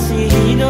sido